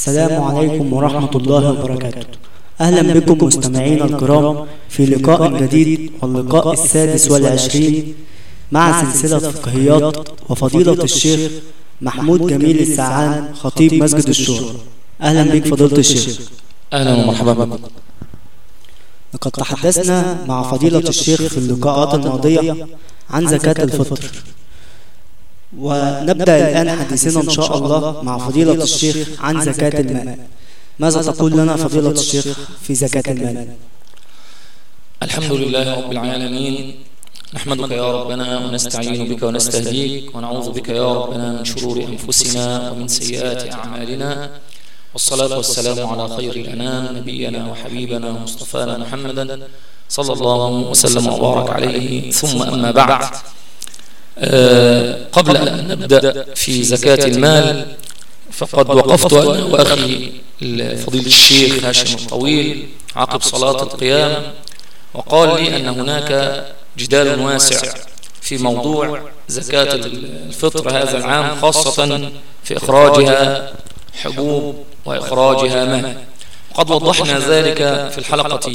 السلام عليكم ورحمة الله وبركاته. أهلا بكم مستمعينا الكرام في لقاء جديد واللقاء السادس والعشرين مع سلسلة فقهيات وفضيلة الشيخ محمود جميل السعان خطيب مسجد الشورى. أهلا بك فضيلة الشيخ. أهلا ومرحبا بكم. لقد تحدثنا مع فضيلة الشيخ في اللقاءات الماضية عن زكاة الفطر. ونبدأ الآن حديثنا إن شاء الله مع فضيلة الشيخ عن زكاة المال. ماذا تقول لنا فضيلة الشيخ في زكاة المال؟ الحمد لله رب العالمين. نحمدك يا ربنا ونستعين بك ونستهديك ونعوذ بك يا ربنا من شرور أنفسنا ومن سيئات أعمالنا. والصلاة والسلام على خير الأنام نبينا وحبيبنا ومصطفانا محمدا صلى الله وسلم وبارك عليه. ثم أما بعد. قبل أن نبدأ في زكاة المال فقد وقفت أنا وأخي فضيلة الشيخ هاشم الطويل عقب صلاة القيام وقال لي أن هناك جدال واسع في موضوع زكاة الفطر هذا العام خاصة في إخراجها حبوب وإخراجها ماء. وقد وضحنا ذلك في الحلقة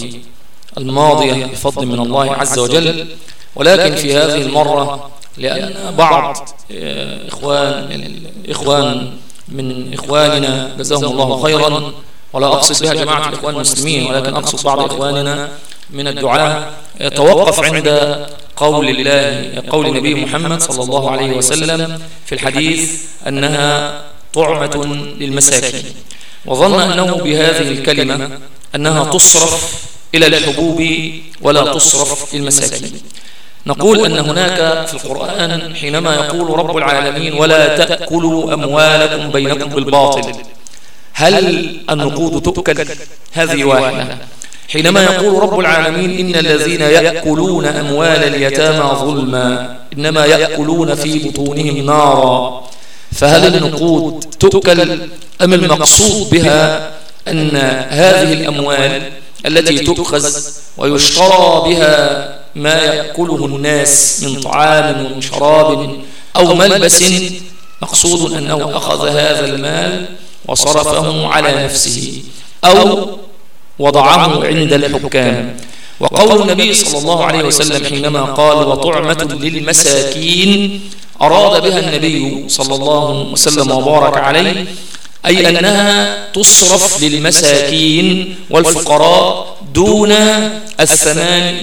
الماضية بفضل من الله عز وجل ولكن في هذه المرة لأن بعض إخوان إخوان من إخواننا جزاهم الله خيرا. ولا أقصد بها جماعة الإخوان المسلمين ولكن أقصد بعض إخواننا من الدعاء توقف عند قول الله قول النبي محمد صلى الله عليه وسلم في الحديث أنها طعمة للمساكين. وظن أنه بهذه الكلمة أنها تصرف إلى الحبوب ولا تصرف للمساكين. نقول أن هناك في القرآن حينما يقول رب العالمين ولا تأكلوا أموالكم بينكم بالباطل. هل النقود تؤكل هذه واحدة. حينما يقول رب العالمين إن الذين يأكلون أموال اليتامى ظلما إنما يأكلون في بطونهم نارا. فهل النقود تؤكل أم المقصود بها أن هذه الأموال التي تؤخذ ويشترى بها ما يأكله الناس من طعام وشراب أو ملبس مقصود أنه أخذ هذا المال وصرفه على نفسه أو وضعه عند الحكام. وقول النبي صلى الله عليه وسلم حينما قال وطعمة للمساكين أراد بها النبي صلى الله وسلم وبارك عليه أي أنها تصرف للمساكين والفقراء دون الثمان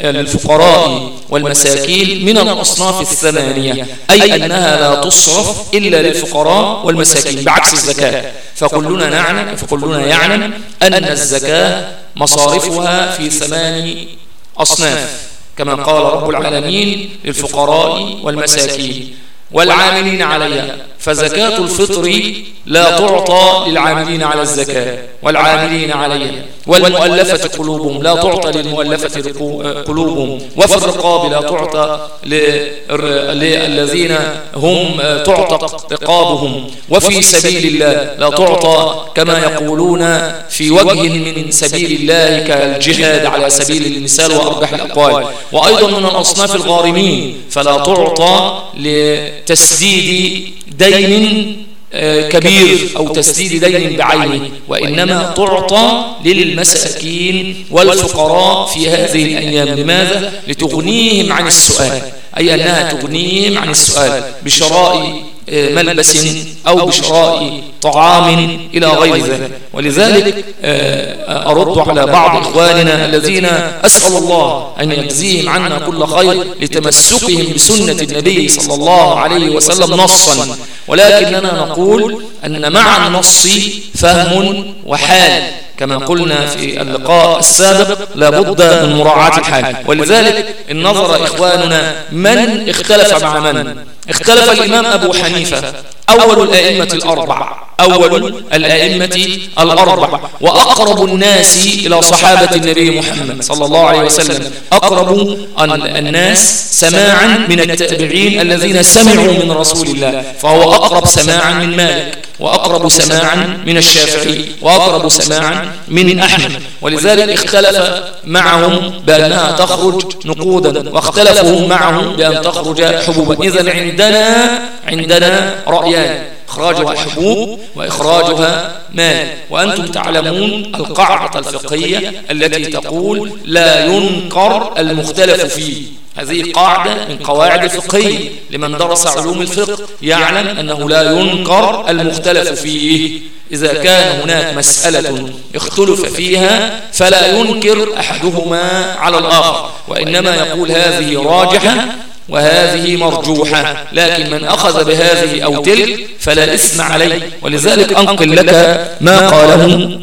للفقراء والمساكين من الأصناف الثمانية أي أنها لا تصرف إلا للفقراء والمساكين بعكس الزكاة. فكلنا نعلم فكلنا يعلم أن الزكاة مصارفها في ثمان أصناف كما قال رب العالمين للفقراء والمساكين والعاملين عليها. فزكاة الفطر لا تعطى للعاملين على الزكاة والعاملين عليها. والمؤلفة قلوبهم لا تعطى للمؤلفة قلوبهم وفي الرقاب لا تعطى للذين هم تعتق رقابهم. وفي سبيل الله لا تعطى كما يقولون في وجه من سبيل الله كالجهاد على سبيل المثال وأرجح الأقوال. وأيضا من الأصناف الغارمين فلا تعطى لتسديد دين كبير أو تسديد دين بعينه. وإنما تعطى للمساكين والفقراء في هذه الأيام. لماذا؟ لتغنيهم عن السؤال. أي أنها تغنيهم عن السؤال. بشراء ملبس أو بشراء طعام إلى غير ذلك. ولذلك أرد على بعض إخواننا الذين أسأل الله أن يجزيهم عنا كل خير لتمسكهم بسنة النبي صلى الله عليه وسلم نصا. ولكننا نقول أن مع النص فهم وحال. كما قلنا في اللقاء السابق لابد من مراعاة الحال. ولذلك إن نظر إخواننا من اختلف مع من. اختلف الإمام أبو حنيفة. أول الأئمة الأربع أول الأئمة الأربع وأقرب الناس إلى صحابة النبي محمد صلى الله عليه وسلم. أقرب الناس سماعا من التابعين الذين سمعوا من رسول الله. فهو أقرب سماعا من مالك وأقرب سماعا من الشافعي وأقرب سماعا من أحمد. ولذلك اختلف معهم بأنها تخرج نقودا واختلفوا معهم بأن تخرج حبوبا. إذا عندنا عندنا رأيان إخراجها حبوب وإخراجها مال. وأنتم تعلمون القاعدة الفقهية التي تقول لا ينكر المختلف فيه. هذه قاعدة من قواعد الفقهية. لمن درس علوم الفقه يعلم أنه لا ينكر المختلف فيه. إذا كان هناك مسألة اختلف فيها فلا ينكر أحدهما على الآخر وإنما يقول هذه راجحة وهذه مرجوحة لكن من أخذ بهذه أو تلك فلا إثم عليه ولذلك أنقل لك ما قاله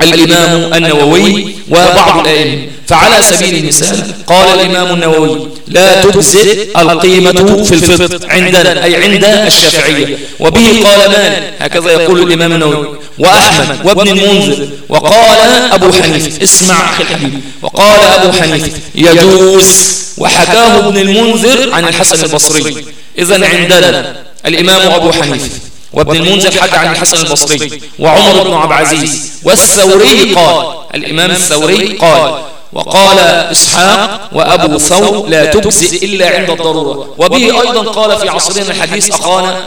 الإمام النووي وبعض الأئمة. فعلى سبيل المثال قال الإمام النووي لا تجزئ القيمة في الفطر عندنا أي عند الشافعية. وبه قال مالك هكذا يقول الإمام النووي وأحمد وابن المنذر وقال أبو حنيفة اسمع أخي الحبيب وقال أبو حنيفة يجوز وحكاه ابن المنذر عن الحسن البصري. إذا عندنا الإمام أبو حنيفة وابن المنذر حكى عن الحسن البصري وعمر بن عبد العزيز والثوري قال الإمام الثوري قال وقال إسحاق وأبو ثور لا تجزئ إلا عند الضرورة. وبه أيضا قال في عصرنا الحديث أخانا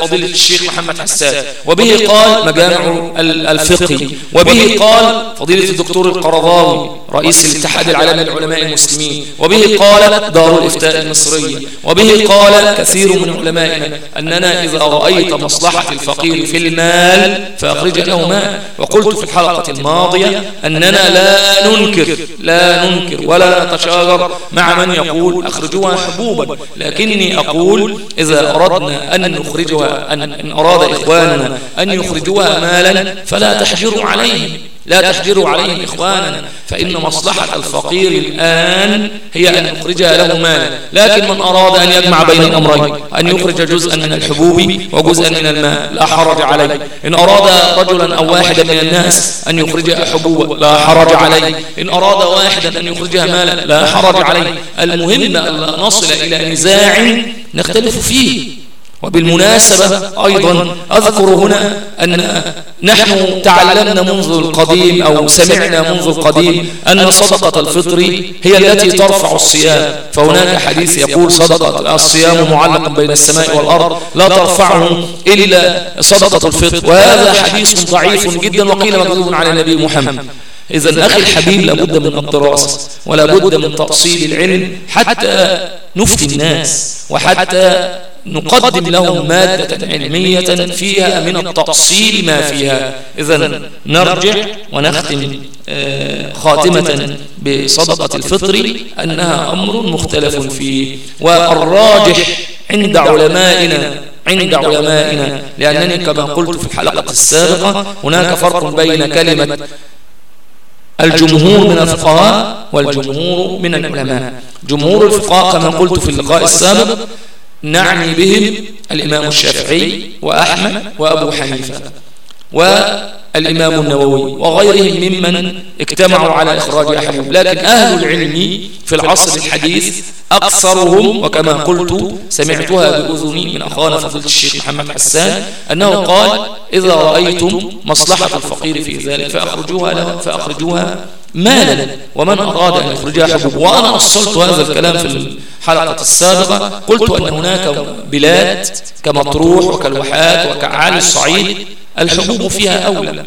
فضيلة الشيخ محمد حسان. وبه قال مجامع الفقه. وبه قال فضيلة الدكتور القرضاوي رئيس الاتحاد العالمي للعلماء المسلمين. وبه قال دار الإفتاء المصرية. وبه قال كثير من علمائنا أننا إذا رأيت مصلحة الفقير في المال فأخرج له مال وقلت في الحلقة الماضية أننا لا ننكر لا ننكر ولا نتشاجر مع من يقول أخرجوها حبوبا لكني أقول إذا أردنا أن نخرجها أن, أراد إخواننا أن يخرجوها مالا فلا تحجروا عليهم. لا تحجروا عليهم إخواننا فإن مصلحة الفقير الآن هي أن نخرجها له مالا. لكن من أراد أن يجمع بين الأمرين أن يخرج جزءا من الحبوب وجزءا من الماء. لا حرج عليه إن أراد رجلا أو واحدا من الناس أن يخرجها حبوبا لا حرج عليه إن أراد واحدا أن يخرجها مالا لا حرج عليه المهم أن نصل إلى نزاع نختلف فيه. وبالمناسبة أيضا أذكر هنا أن نحن تعلمنا منذ القديم أو سمعنا منذ القديم أن صدقة الفطر هي التي ترفع الصيام. فهناك حديث يقول صدقة الصيام معلق بين السماء والأرض لا ترفعه إلا صدقة الفطر. وهذا حديث ضعيف جدا وقيل مكذوب على النبي محمد. إذا أخي الحبيب لابد من الدراسة ولا بد من تأصيل العلم حتى نفتي الناس وحتى نقدم لهم مادة علمية فيها من التأصيل ما فيها. إذا نرجع ونختم خاتمة بصدقة الفطر أنها أمر مختلف فيه. والراجح عند علمائنا عند علمائنا لأنني كما قلت في الحلقة السابقة هناك فرق بين كلمة الجمهور من الفقهاء والجمهور من العلماء. جمهور الفقهاء كما قلت في اللقاء السابق نعني بهم الإمام الشافعي وأحمد وأبو حنيفة والإمام النووي وغيرهم ممن اجتمعوا على إخراج أحدهم لكن أهل العلم في العصر الحديث أكثرهم وكما قلت سمعتها بأذني من أخانا فضيلة الشيخ محمد حسان أنه قال إذا رأيتم مصلحة الفقير في ذلك فأخرجوها, له فأخرجوها مالا. ومن أراد أن يخرجها حبوب وأنا أصلت هذا الكلام في الحلقة السابقة. قلت أن هناك بلاد كمطروح وكالوحات وكعالي الصعيد الحبوب فيها أولى.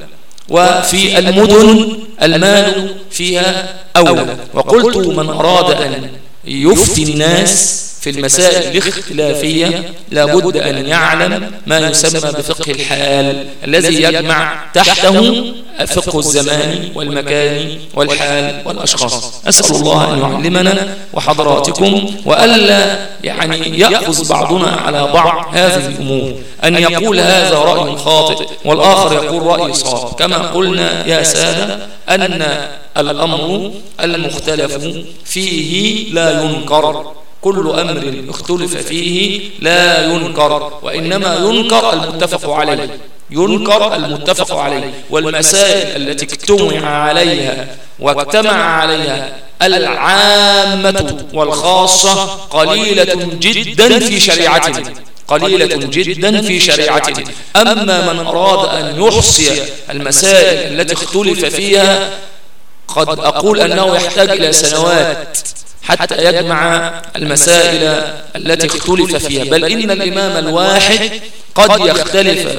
وفي المدن المال فيها أولى. وقلت من أراد أن يفتي الناس في المسائل الاختلافية لابد أن يعلم ما يسمى بفقه الحال الذي يجمع تحته فقه الزمان والمكان والحال والأشخاص. أسأل الله أن يعلمنا وحضراتكم وألا يعني يأخذ بعضنا على بعض هذه الأمور. أن يقول هذا رأي خاطئ والآخر يقول رأي صواب كما قلنا يا سادة أن الأمر المختلف فيه لا ينكر. كل أمر اختلف فيه لا ينكر وإنما ينكر المتفق عليه. ينكر المتفق عليه. والمسائل التي اجتمع عليها واجتمع عليها العامة والخاصة قليلة جدا في شريعتنا قليلة جدا في شريعتنا أما من أراد أن يحصي المسائل التي اختلف فيها قد أقول أنه يحتاج إلى سنوات. حتى يجمع المسائل التي اختلف فيها. بل إن الإمام الواحد قد يختلف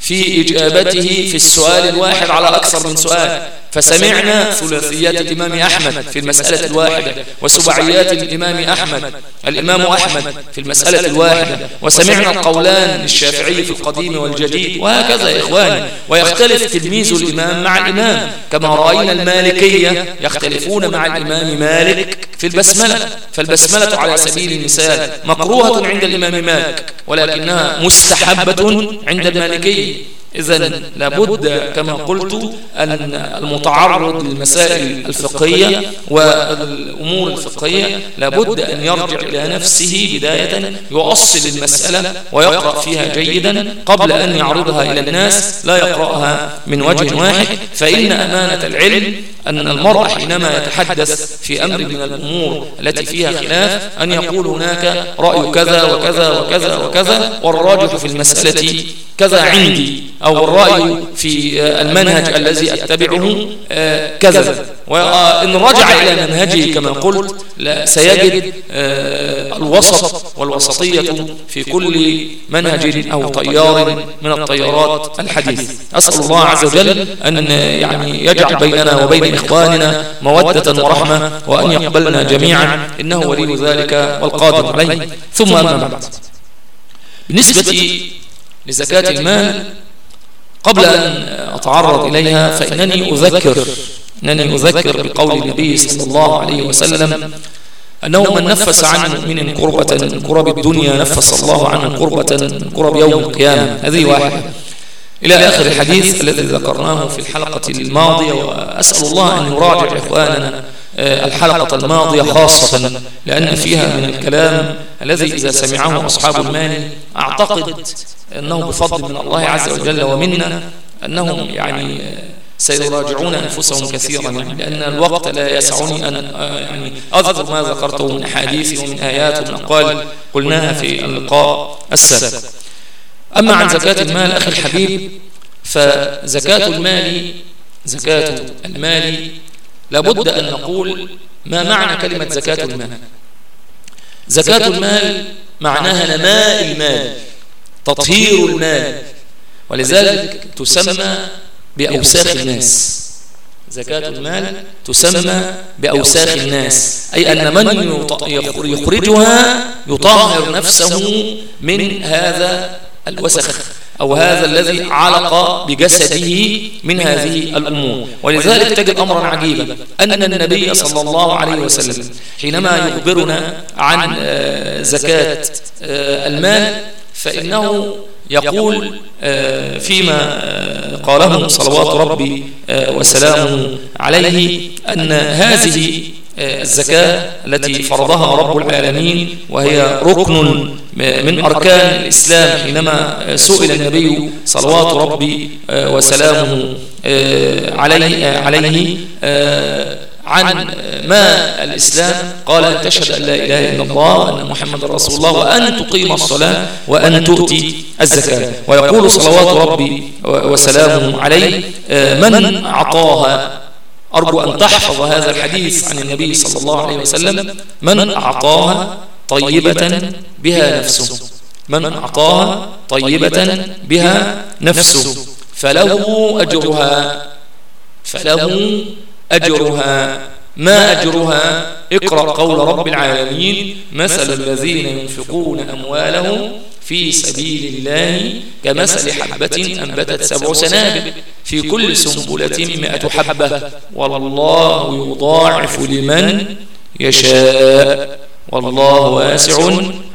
في إجابته في السؤال الواحد على أكثر من سؤال. فسمعنا ثلاثيات الإمام أحمد في المسألة الواحدة وسبعيات الإمام أحمد. الإمام أحمد في المسألة الواحدة. وسمعنا القولان للشافعي في القديم والجديد. وهكذا يا إخواني. ويختلف تلميذ الإمام مع الإمام. كما رأينا المالكية يختلفون مع الإمام مالك في البسملة. فالبسملة على سبيل المثال مكروهة عند الإمام مالك ولكنها مستحبة عند المالكية. إذا لابد كما قلت أن المتعرض للمسائل الفقهية والأمور الفقهية لابد أن يرجع إلى نفسه بداية يؤصل المسألة ويقرأ فيها جيدا قبل أن يعرضها إلى الناس لا يقرأها من وجه واحد فإن أمانة العلم أن المرء حينما يتحدث في أمر من الأمور التي فيها خلاف أن يقول هناك رأي كذا وكذا وكذا وكذا والراجح في المسألة كذا عندي. أو الرأي في المنهج الذي أتبعه كذا. وإن رجع إلى منهجه كما قلت سيجد الوسط والوسطية في كل منهج أو طيار من الطيارات الحديث. أسأل الله عز وجل أن يعني يجعل بيننا وبين إخواننا مودة ورحمة وأن يقبلنا جميعا. إنه ولي ذلك والقادر عليه. ثم أما بعد. بالنسبة لزكاة المال قبل أن أتعرض إليها فإنني أذكر أنني أذكر بقول النبي صلى الله عليه وسلم أنه من نفس عن مؤمن كربة من كرب الدنيا نفس الله عنه كربة من كرب يوم القيامة. هذه واحدة. إلى آخر الحديث الذي ذكرناه في الحلقة الماضية وأسأل الله أن يراجع إخواننا الحلقة الماضية خاصة لأن فيها من الكلام الذي إذا سمعه أصحاب المال أعتقد أنه بفضل من الله عز وجل ومنا أنهم يعني سيراجعون أنفسهم كثيرا يعني لأن الوقت لا يسعني أن يعني أذكر ما ذكرته من أحاديث ومن آيات ومن أقوال قلناها في اللقاء السابق أما عن زكاة المال أخي الحبيب فزكاة المال زكاة المال لابد أن نقول ما معنى كلمة زكاة المال؟ زكاة المال معناها نماء المال تطهير المال. ولذلك تسمى بأوساخ الناس. زكاة المال تسمى بأوساخ الناس. أي أن من يخرجها يطهر نفسه من هذا الوسخ أو هذا الذي علق بجسده من هذه الأمور. ولذلك تجد أمرا عجيبا أن النبي صلى الله عليه وسلم حينما يخبرنا عن زكاة المال فإنه يقول فيما قاله صلوات ربي وسلامه عليه أن هذه الزكاة التي فرضها رب العالمين وهي ركن من أركان الإسلام حينما سئل النبي صلوات ربي وسلامه عليه, عليه عن ما الإسلام؟ قال أن تشهد أن لا إله إلا الله وأن محمد رسول الله وأن تقيم الصلاة وأن تؤتي الزكاة. ويقول صلوات ربي وسلامه عليه من أعطاها؟ أرجو أن تحفظ هذا الحديث عن النبي صلى الله عليه وسلم. من أعطاها طيبة بها نفسه. من أعطاها طيبة بها نفسه. فله أجرها. فله أجرها. ما أجرها؟ اقرأ قول رب العالمين. مثل الذين ينفقون أموالهم في سبيل الله كمثل حبة أنبتت سبع سنابل في كل سنبلة مئة حبة. والله يضاعف لمن يشاء. والله واسع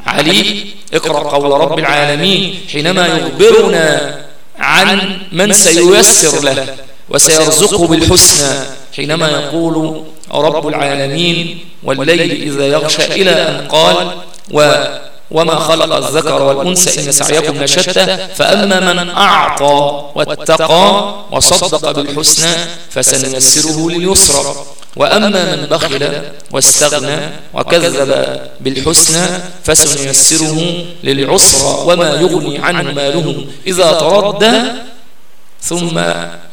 عليم. اقرأ قول رب العالمين حينما يخبرنا عن من سييسر له وسيرزقه بالحسنى. حينما يقول رب العالمين والليل إذا يغشى إلى أن قال و وما خلق الذكر والأنثى إن سعيكم لشتى فأما من أعطى واتقى وصدق بالحسنى فسنيسره لليسرى وأما من بخل واستغنى وكذب بالحسنى فسنيسره للعسرى وما يغني عنه ماله إذا تردى ثم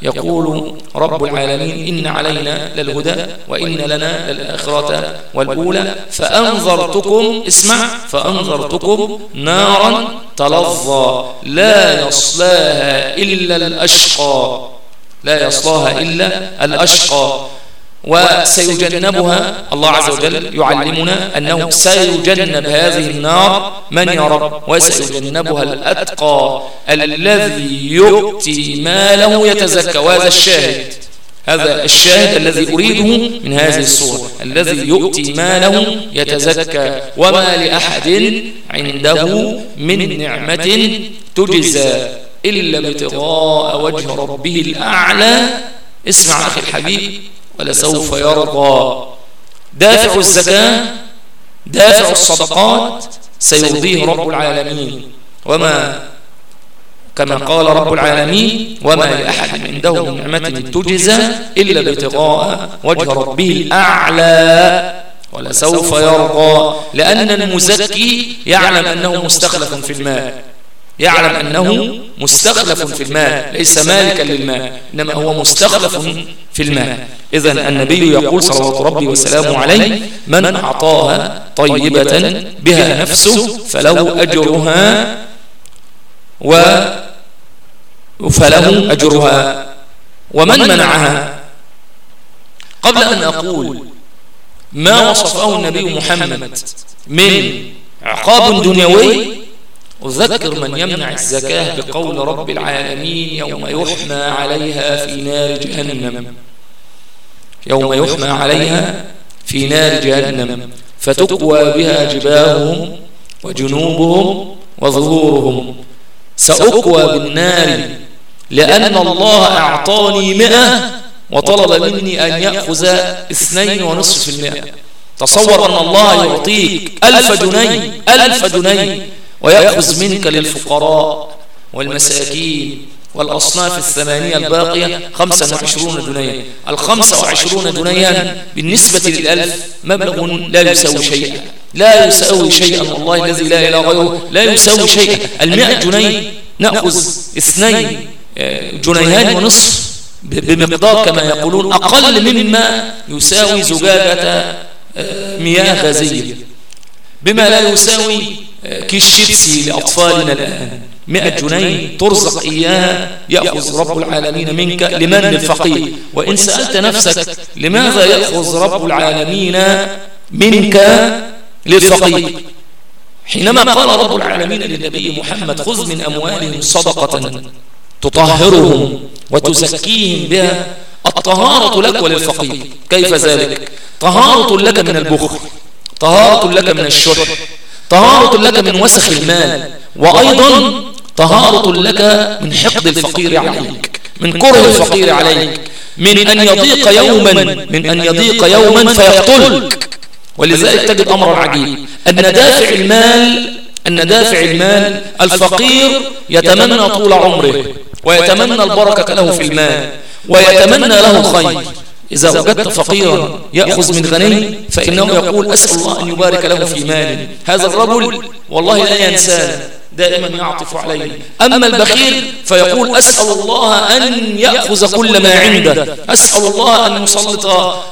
يقول رب العالمين إن علينا للهدى وإن لنا للآخرة والأولى فأنظرتكم اسمع فأنظرتكم نارا تلظى لا يصلاها إلا الأشقى لا يصلاها إلا الأشقى وسيجنبها الله عز وجل. يعلمنا أنه سيجنب هذه النار من يرى وسيجنبها الأتقى الذي يؤتي ماله يتزكى. وهذا الشاهد هذا الشاهد الذي أريده من هذه الصورة الذي يؤتي ماله يتزكى. وما لأحد عنده من نعمة تجزى إلا ابتغاء وجه ربه الأعلى. اسمع أخي الحبيب. ولسوف يرضى. دافع الزكاة دافع الصدقات سيرضيه رب العالمين. وما كما قال رب العالمين وما لأحد عنده من نعمة تجزى إلا ابتغاء وجه ربه الأعلى. ولسوف يرضى. لأن المزكي يعلم أنه مستخلف في المال. يعلم أنه مستخلف في المال ليس مالكا للمال إنما هو مستخلف في المال إذا النبي يقول صلى الله ربي وسلامه عليه من أعطاها طيبة بها نفسه فله أجرها و فله أجرها ومن منعها. قبل أن أقول ما وصفه النبي محمد من عقاب دنيوي أذكر من يمنع الزكاة بقول رب العالمين يوم يحمى عليها في نار جهنم. يوم يحمى عليها في نار جهنم. فتقوى بها جباههم وجنوبهم وظهورهم. سأقوى بالنار لأن الله أعطاني مئة وطلب مني أن يأخذ اثنين ونصف المئة. تصور أن الله يعطيك ألف جنيه ألف جنيه ويأخذ منك للفقراء والمساكين والأصناف الثمانية الباقية خمسة وعشرون دنيا. الخمسة وعشرون دنيا بالنسبة للألف مبلغ لا يساوي شيئا. لا يساوي شيئا والله الذي لا إله غيره. لا يساوي شيئا. المئة جنيه نأخذ اثنين آه، جنيهان ونصف بمقدار كما يقولون أقل مما يساوي زجاجة آه، مياه غازية. بما لا يساوي كيس شيبسي لأطفالنا الآن. مئة جنيه ترزق إياها يأخذ رب العالمين منك لمن للفقير وإن سألت نفسك لماذا يأخذ رب العالمين منك للفقير؟ حينما قال رب العالمين للنبي محمد خذ من أموالهم صدقة تطهرهم وتزكيهم بها. الطهارة لك وللفقير. كيف ذلك؟ طهارة لك من البخل طهارة لك من الشرك طهارة لك من وسخ المال وأيضا طهارة لك من حقد الفقير عليك من كره الفقير عليك من أن يضيق يوما من أن يضيق يوما فيقتلك ولذلك تجد أمر عجيب أن دافع المال أن دافع المال الفقير يتمنى طول عمره ويتمنى البركة له في المال ويتمنى له الخير إذا وجدت فقيرا يأخذ من غني فإنه يقول أسأل الله أن يبارك له في ماله هذا الرجل والله لا ينسانا دائما يعطف عليه. أما البخيل فيقول أسأل الله أن يأخذ كل ما عنده. أسأل الله أن يسلط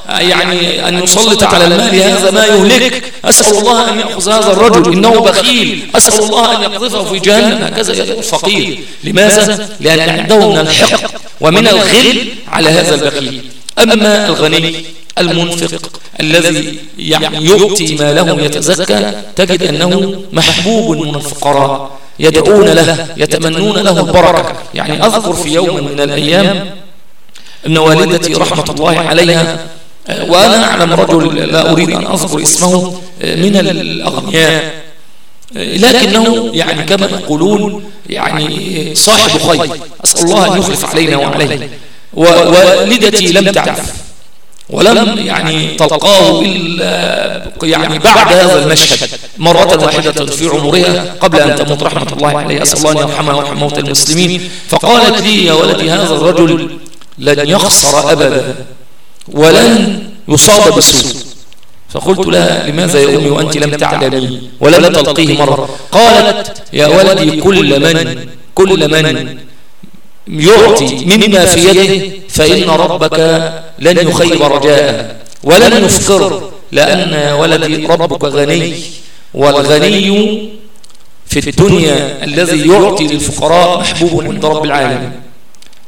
يعني أن يسلط على المال هذا ما يهلك. أسأل الله أن يأخذ هذا الرجل. إنه بخيل. أسأل الله أن يقذفه في جهنم. هكذا يقول الفقير. لماذا؟ لأن عنده من الحقد ومن الغل على هذا البخيل. أما الغني المنفق الذي يعني يؤتي ماله يتزكى تجد أنه محبوب من الفقراء يدعون له يتمنون له البركة. يعني أذكر في يوم من الأيام أن والدتي رحمة الله عليها وأنا أعلم رجل لا أريد أن أذكر اسمه من الأغنياء. لكنه يعني كما يقولون يعني صاحب خير. أسأل الله أن يخلف علينا وعليه. ووالدتي لم تعرف. ولم يعني تلقاه إلا يعني بعد هذا المشهد. مرة واحدة في عمرها قبل أن تموت رحمة الله عليه أسأل الله أن يرحمها ويرحم موت المسلمين. فقالت لي يا ولدي هذا الرجل لن يخسر أبدا ولن يصاب بسوء فقلت لها لماذا يا أمي وأنت لم تعلمي ولم تلقيه مرة؟ قالت يا ولدي كل من كل من يعطي مما في يده فإن ربك لن يخيب رجاءه. ولن يفقر لأن ولدي ربك غني. والغني في الدنيا الذي يعطي للفقراء محبوب عند رب العالمين.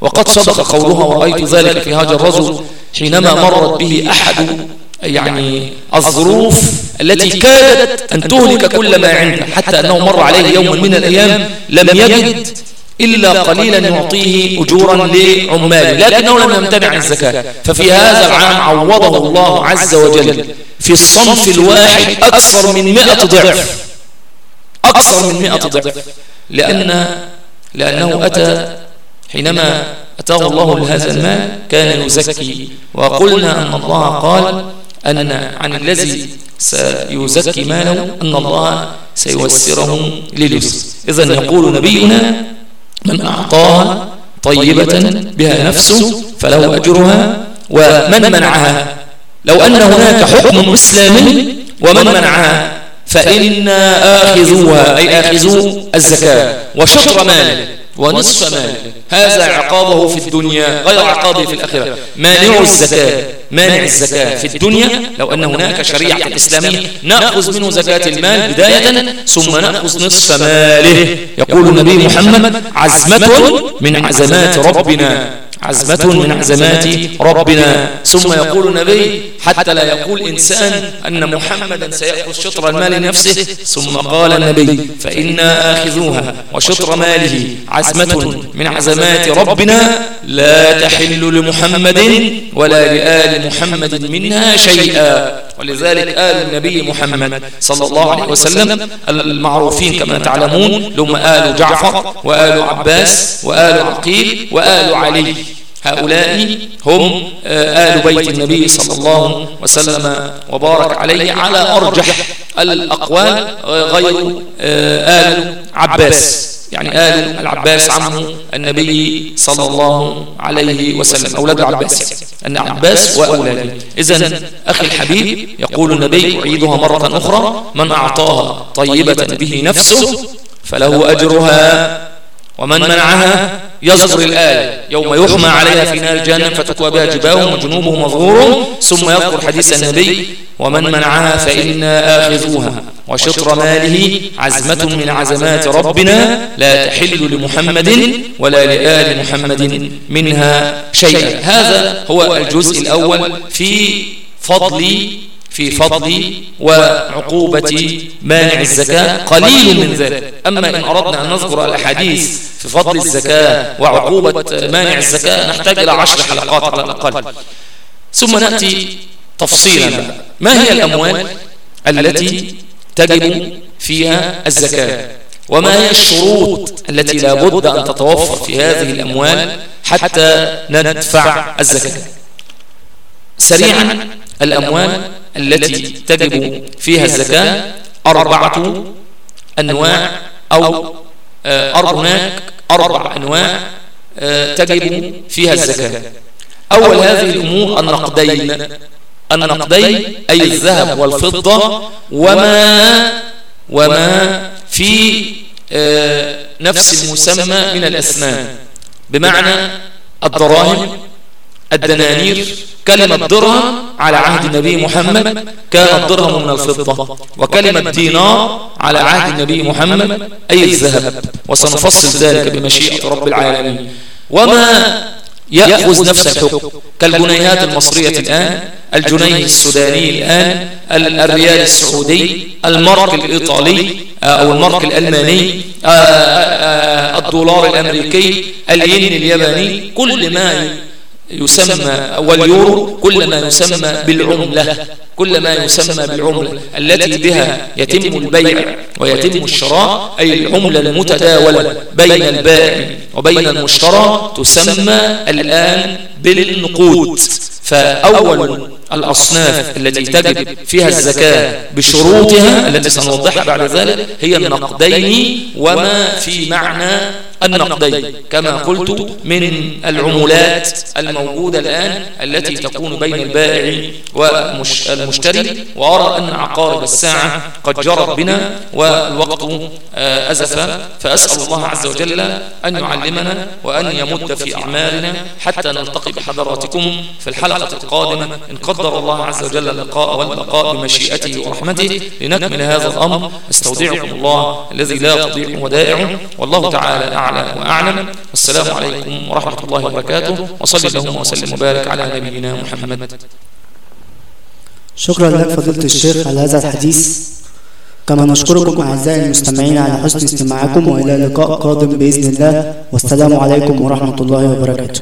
وقد صدق قولها ورأيت ذلك في هذا الرجل حينما مرت به أحد يعني الظروف التي كادت أن تهلك كل ما عنده. حتى أنه مر عليه يوم من الأيام لم يجد إلا قليلا يعطيه أجورا لعماله. لكنه لم يمتنع عن الزكاة ففي هذا العام عوضه الله عز وجل. في الصنف الواحد أكثر من مئة ضعف. أكثر من مئة ضعف. لأن لأنه أتى حينما أتاه الله لهذا المال كان يزكي. وقلنا أن الله قال أن عن الذي سيزكي ماله أن الله سيوسره لليسر. إذا يقول نبينا من أعطاها طيبة بها نفسه فله أجرها ومن منعها. لو أن هناك حكم إسلامي ومن منعها فإن آخذوها أي آخذوا الزكاة وشطر مال. ونصف مال. هذا عقابه في الدنيا غير عقابه في الآخرة. مانع الزكاة. مانع الزكاة في الدنيا. لو أن هناك شريعة إسلامية نأخذ منه زكاة المال بداية ثم نأخذ نصف ماله. يقول النبي محمد عزمة من عزمات ربنا. عزمة من عزمات ربنا. ثم يقول النبي حتى لا يقول إنسان أن محمدا سيأخذ شطر المال لنفسه. ثم قال النبي فإنا آخذوها وشطر ماله. عزمة من عزمات ربنا. لا تحل لمحمد ولا لآل محمد منها شيئا. ولذلك آل النبي محمد صلى الله عليه وسلم المعروفين كما تعلمون لهم آل جعفر وآل عباس وآل عقيل وآل علي. هؤلاء هم آل بيت النبي صلى الله وسلم وبارك عليه على أرجح الأقوال غير آل عباس. يعني آل العباس عمه النبي صلى الله عليه وسلم أولاد العباس. أن عباس وأولاده. إذن أخي الحبيب يقول النبي أعيدها مرة أخرى من أعطاها طيبة به نفسه فله أجرها ومن منعها يذكر الآية يوم يحمى عليها في نار جهنم فتكوى بها جباههم وجنوبهم مظهورهم ثم يذكر حديث النبي ومن منعها فإنا آخذوها. وشطر ماله عزمة من عزمات ربنا لا تحل لمحمد ولا لآل محمد منها شيئا. هذا هو الجزء الأول في فضل في فضل وعقوبة مانع الزكاة قليل من ذلك. أما إن أردنا أن نذكر الأحاديث في فضل الزكاة وعقوبة مانع الزكاة نحتاج إلى عشر حلقات على الأقل. ثم نأتي تفصيلا. ما هي الأموال التي تجب فيها الزكاة؟ وما هي الشروط التي لا بد أن تتوفر في هذه الأموال حتى ندفع الزكاة. سريعا الأموال التي تجب فيها الزكاة أربعة أنواع أو هناك أربع أنواع تجب فيها الزكاة. أول هذه الأمور النقدين. النقدين أي الذهب والفضة وما وما في نفس المسمى من الأسنان بمعنى الدراهم الدنانير كلمة درهم على عهد النبي محمد كان الدرهم من الفضة. وكلمة دينار على عهد النبي محمد أي الذهب. وسنفصل ذلك بمشيئة رب العالمين. وما يأخذ نفس الحكم. كالجنيهات المصرية الآن الجنيه السوداني الآن الريال السعودي المارك الإيطالي أو المارك الألماني الدولار الأمريكي الين الياباني كل ما يسمى واليورو كل ما يسمى بالعملة كل ما يسمى بالعملة التي بها يتم البيع ويتم الشراء أي العملة المتداولة بين البائع وبين المشترى تسمى الآن بالنقود. فأول الأصناف التي تجب فيها الزكاة بشروطها التي سنوضحها بعد ذلك هي النقدين وما في معنى النقدين. كما قلت من العمولات الموجودة الآن التي تكون بين البائع والمشتري. وأرى أن عقارب الساعة قد جرت بنا والوقت أزف. فأسأل الله عز وجل أن يعلمنا وأن يمد في أعمالنا حتى نلتقي بحضراتكم في الحلقة القادمة إن قدر الله عز وجل اللقاء والبقاء بمشيئته ورحمته لنكمل هذا الأمر. أستودعكم الله الذي لا تضيع ودائعه والله تعالى أعلم وأعلم. والسلام عليكم ورحمة الله وبركاته. وصلي اللهم وسلم وبارك على نبينا محمد. شكرا لك فضيلة الشيخ على هذا الحديث. كما نشكركم أعزائي المستمعين على حسن استماعكم وإلى لقاء قادم بإذن الله. والسلام عليكم ورحمة الله وبركاته.